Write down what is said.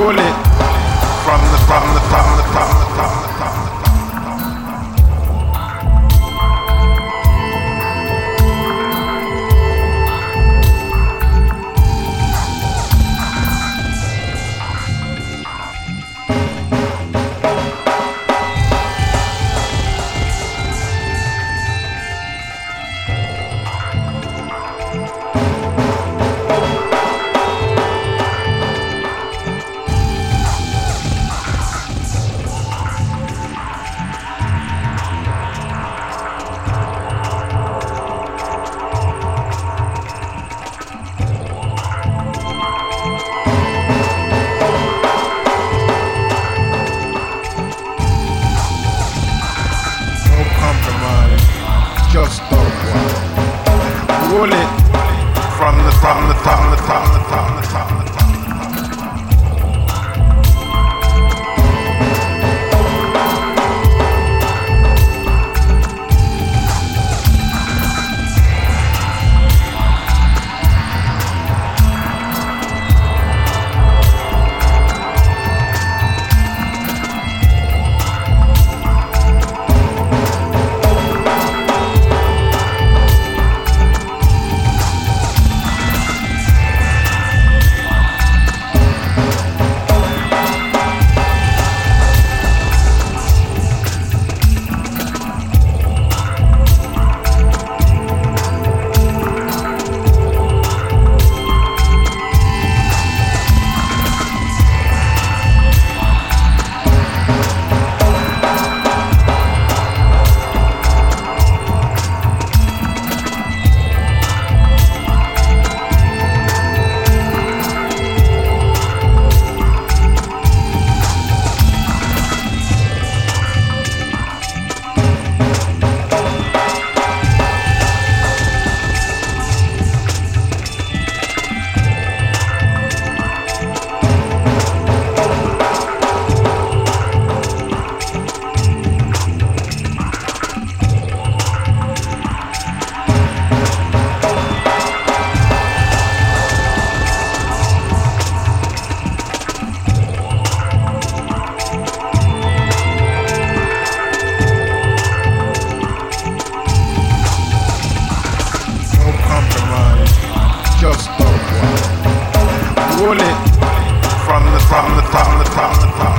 Rule it. From the from the from the from the from the Rule it. From the from the from the from the from the from bullet from the from the from the from the from